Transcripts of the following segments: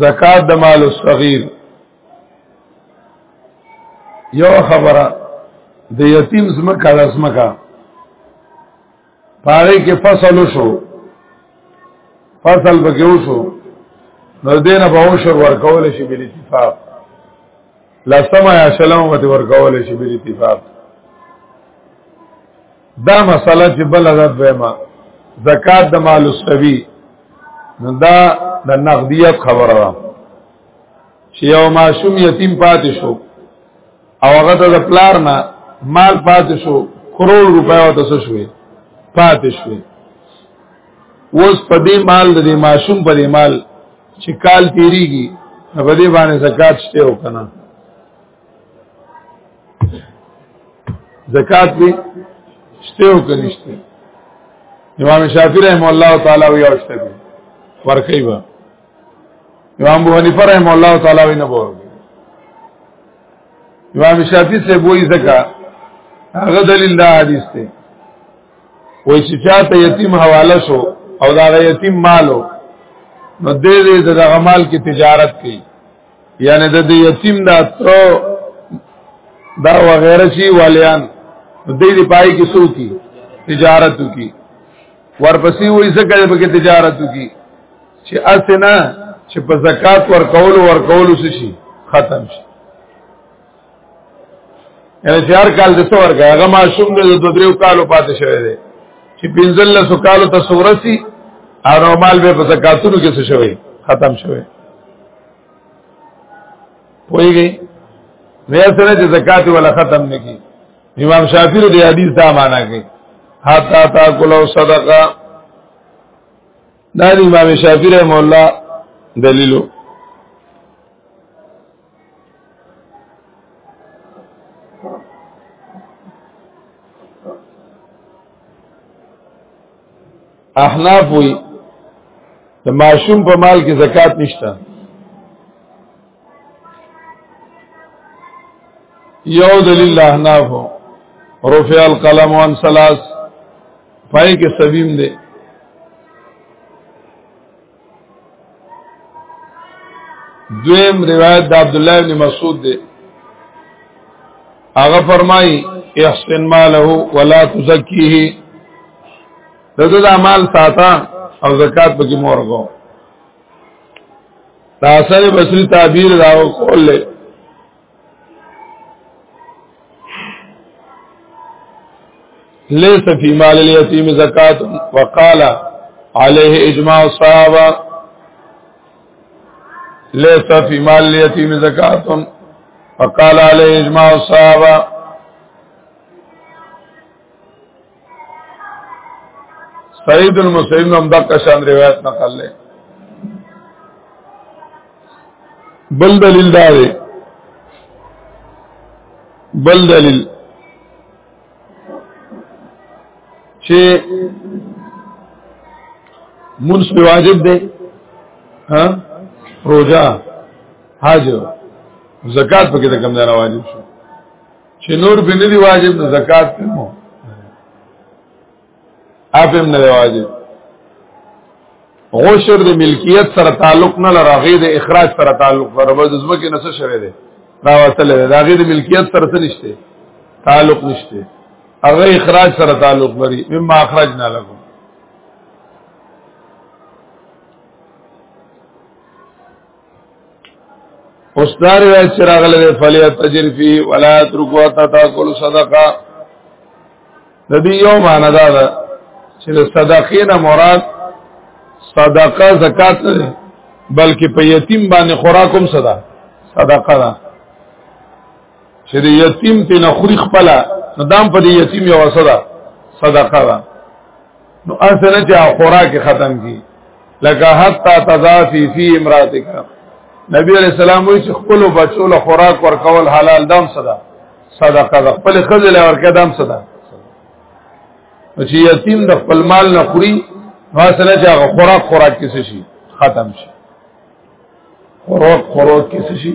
زکات د مال الصغير یو خبره د یتیم زمکه د زمکه پاره کې فصل شو فصل بګیو شو نو دینه به شو ورکول شي بل اتفاق لسم یا شلم وتی ورکول شي بل اتفاق دا مسله چې بل عدد وېما زکات د مال السبی دا د نقدیت خبره ده چې یو ماشوم یتیم پاتې شو او هغه د پلار نه مال پاتې شو کروڑ روپیا او تاسو شوې پاتې شوې اوس په دې مال د دې ماشوم په دې مال چې کال تیریږي په دې باندې زکات شته او کنه زکات به شته او کنه شته امام شافعی رحم الله تعالی وی او شته ورکې به امام ابو حنیفه رحم الله تعالی وی نه بوله امام شافعی سے وہی زکا هغه دلیل دا حدیث ته وای چې چاته یتیم حواله شو او دا یتیم مالو نو دې دې د غمال کې تجارت کوي یعنی د دې یتیم دا تر دا وغیرہ شي والیان دې دې پای کې سو کی تجارت کی ورپسې وای زکه به کې تجارت کی چې اسنه چې په زکات ورکول ورکول شي ختم شي یعنی چې هر کال د څو ورکه هغه ماشوم د دوه دریو کالو پاتې شوی دی چې پنځل له سو کالو ته سورسي او نورمال به په زکاتونو کې څه شوی ختم شوی پوهیږي نو یې سره چې زکات ولا ختم نکي امام شافعي د حدیث دا معنا کوي حتا تا کولو صدقه دا امام شافعي رحم الله دلیلو احناف وی د ماشوم په مال کې زکات نشته یو دلیل احناف رفع القلم عن ثلاث پای کې سبیم دی دویم روایت د عبد الله بن مسعود دی هغه فرمایي احسن ماله ولا تزکیه دغه د مال ساته او زکات پکې مور کو دا اثر بصری تعبیر دا کول ليس في مال اليتيم زكاة وقال عليه اجماع الصحابة ليس في مال اليتيم زكاة وقال عليه اجماع الصحابة سعید المسیب نو دا کشان روایت نقل لے بل دلیل دا دی بل دلیل چې منس په واجب دی ها روزه حج زکات پکې د کم ځای واجب شو چې نور به نه دی واجب نو زکات کوم اپ هم نه دی واجب غوشر د ملکیت سره تعلق نه لره غي د اخراج سره تعلق لره بس ځمکه نه څه شوی دی دا وصل دی دا غي د ملکیت سره څه نشته تعلق نشته هغه اخراج سره تعلق لري مما اخرجنا لكم اوس دا روایت چې راغلی دی فلی تجر فی ولا ترکوا تا تاکل صدقه د دې یو معنا دا ده چې د صدقې نه مراد صدقه زکات نه ده بلکې په یتیم باندې خوراکم صدا صدقه ده چې د یتیم ته نه خوري خپل نو دام په دې یتیم یو صدا صدقه ده نو اسنه چې خوراک ختم کی لکه حتا تضافی فی امراتک نبی علیہ السلام وی چې خپل بچو له خوراک ورکول حلال دام صدا صدقه ده خپل خزل ورکه دام صدا چې یتیم د خپل مال نه خوري واسنه چې هغه خوراک خوراک کیسه شي ختم شي خوراک خوراک کیسه شي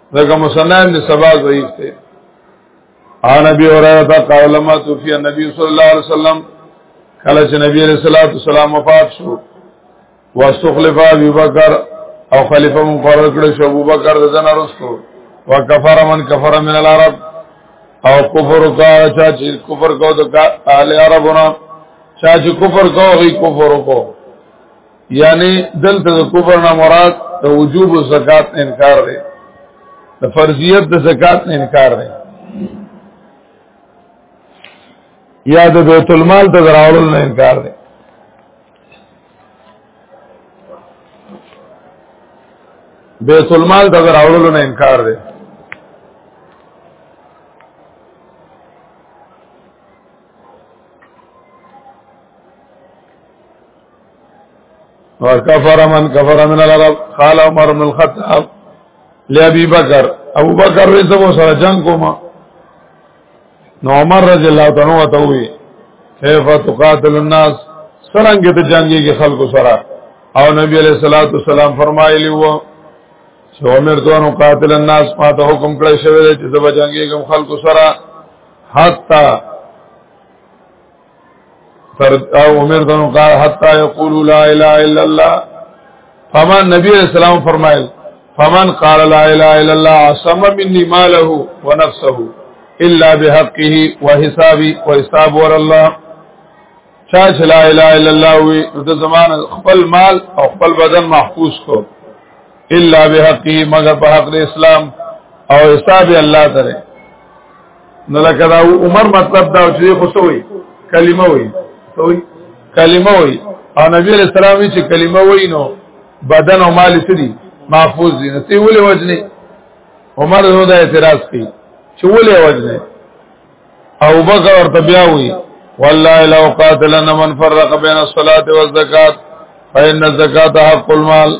لکه مسنن د سبا ضعیف دی ان ابي هريره قال لما توفي النبي صلى الله عليه وسلم کله چې نبی رسول الله صلی الله علیه وسلم وفات شو واستخلف ابي بکر او خلیفہ مقرر کړ شو ابو بکر د جنا رسو وکفر من کفر من العرب او کفر کا چا چې کفر کو د اهل عربونه چا چې کفر کو غي کفر کو یعنی دلته د کفر نه مراد د وجوب الزکات نه انکار دی د فرضیت د زکات نه انکار دی یا د بیت المال د دراولو نه انکار دی بیت المال د دراولو نه انکار دی وکفر من کفر من العرب قال عمر بن الخطاب لابي بکر ابو بکر وې زمو سره جنگ کوما نو عمر رضی الله تعالی عنہ ته وی کیف تقاتل الناس سرنګ ته جنگي کې خلکو سره او نبی علیہ الصلوۃ والسلام فرمایلی وو چې عمر دوه قاتل الناس ما ته حکم کړی شوی چې زب جنگي کوم خلکو سره حتا تر او عمر دنو قال حتا یقول لا اله الا الله فمن نبی علیہ السلام فرمایل فمن قال لا اله الا الله عصم مني ماله ونفسه الا بحقه وحسابي وحساب ور الله چا چې لا اله الا الله وي د زمان خپل مال او خپل بدن محفوظ کو الا بحقه مگر په حق اسلام او حساب الله تعالی نو لکه دا عمر مطلب دا چې خو سوې کلمه وي سوې کلمه وي او نبی علیہ السلام چې کلمه وي نو بدن او مال سړي محفوظ دي نو سی ولې وجنه عمر نو دا اعتراض کوي چې ولې وجنه او بکر ورته بیا وي والله لو قاتلنا من فرق بين الصلاه والزکات فإن الزکات حق المال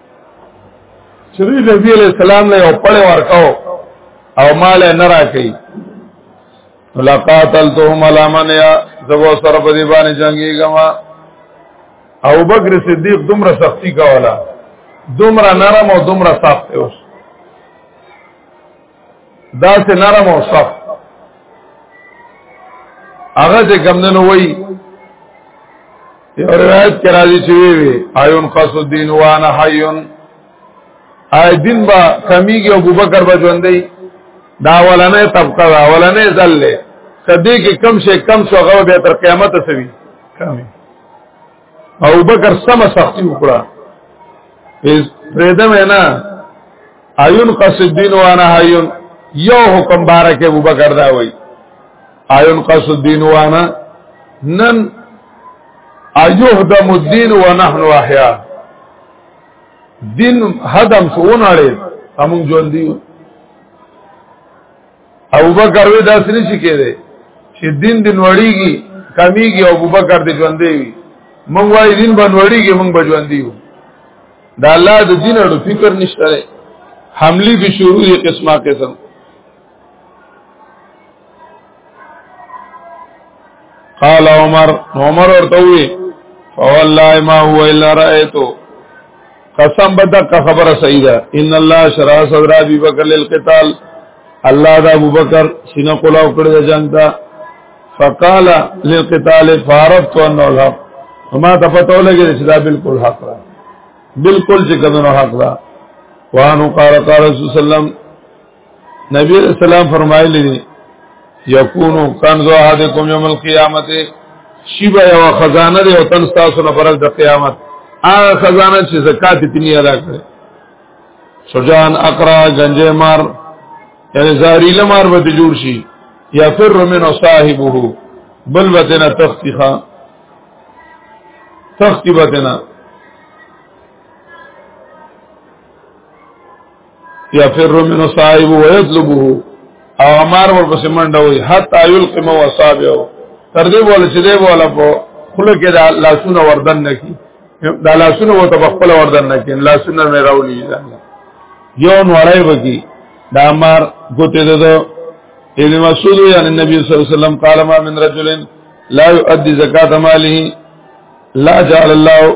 چې دوی نبی علیہ السلام له یو پړې ورکاو او مال نه راکې لقاتلتهم علامن یا زبو سره په دی باندې جنگي غما او بکر صدیق دومره سختی کولا دومره نرم او دومره سخت اوس دا سه نرم او سخت هغه چې ګمندنو وای یو روایت کې راځي چې وی وی ایون خاص الدین وانا حیون ای دین با کمیږي ابو بکر به ژوندې دا ولنه طبقه دا ولنه ذله کدی کې کم شي کم شو غو به تر قیامت سوي کمی ابو بکر سم سختی وکړه پرېدم نه ایون قصدین وانا ایون یو حکم بارک ابو بکر دا وای ایون قصدین وانا نن ایهدم الدین ونحن احیا دین هدم شو نه لري همون ژوند دی ابو بکر وی داسې نشي کېده چې دین دین وړيږي کمیږي او ابو بکر دې ژوندې وي مونږ وايي دین باندې وړيږي مونږ به ژوندې یو دا الله د دین اړو فکر نشته لري حملی به شروع یې قسمه قسم قال عمر عمر ورته وی فوالله ما هو الا رايته قسم بدک خبره صحیح ده ان الله شرع صدر ابي بکر للقتال الله دا ابو بکر سینه کولاو کړی د جنگ ته فقال للقتال فارفت انه الحق ما ته پته ولګی چې دا بالکل حق ده بالکل چې کمنو حق ده وانو قال قال رسول الله نبی علیہ السلام فرمایلی دی یکونو کنز احدکم یوم القیامت شیبا یو خزانه دی او تن تاسو نه پرز د قیامت هغه خزانه چې زکات تنی ادا کړي سجان اقرا گنجه مار یعنی زهریل مار به جوړ شي یا فر من صاحبه بل وتنا تختخا تختی وتنا يفر منه صاحب ويطلبه او امر ورپسې منډه وي حتا يلقم وصابه تر دې بوله چې دې بوله په خله کې دا لاسونه وردن نکي دا لاسونه وته په خپل وردن نکي لاسونه مې راولي یو نوړای وکي دا امر ګوتې ده ابن مسعود یعنی نبی صلی الله علیه وسلم قال ما من رجل لا يؤدي زکات ماله لا جعل الله